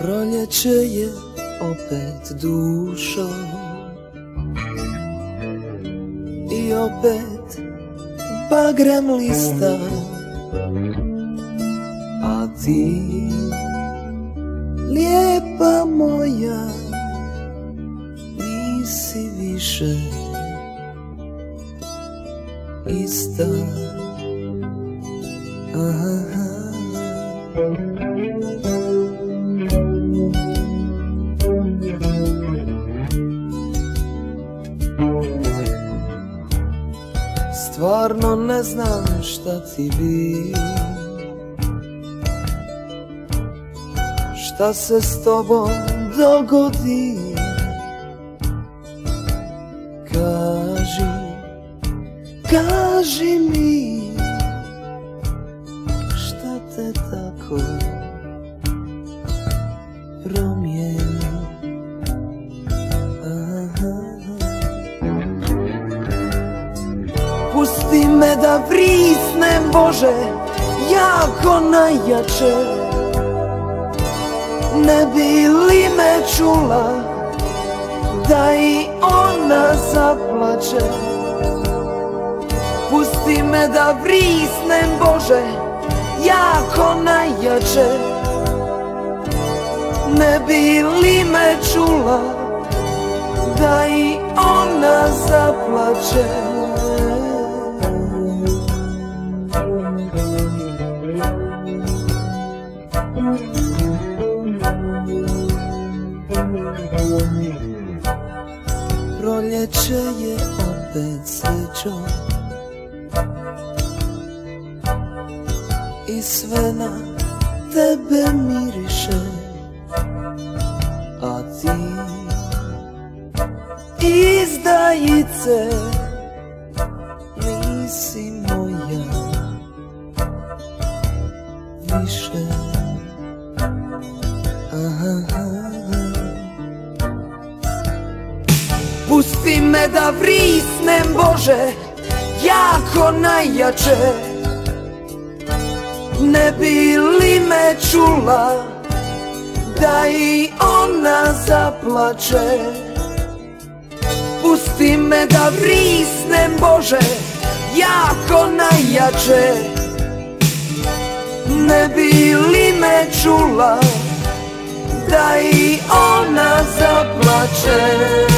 Proljeće je opet dušo. I opet bagrem lista. A ti Nisi više Ista. Aha. Stvarno ne znam šta ti bi. Šta se s tobom dogodi kaži mi Šta te tako promijeni. Pusti me da vrisnem Bože Jako najjače. Ne bi li me čula Da i ona zaplače Pusti me da vrisnem Bože Jako najjače. Ne bi li me čula Da i ona zaplače? Proljeće je opet srećo Sve na tebe miriše A ti Izdajice Nisi moja Više Aha. Pusti me da vrisnem Bože Jako najjače Ne bi li me čula Da i ona zaplače? Pusti me da vrisnem Bože Jako najjače. Ne bi li me čula Da i ona zaplače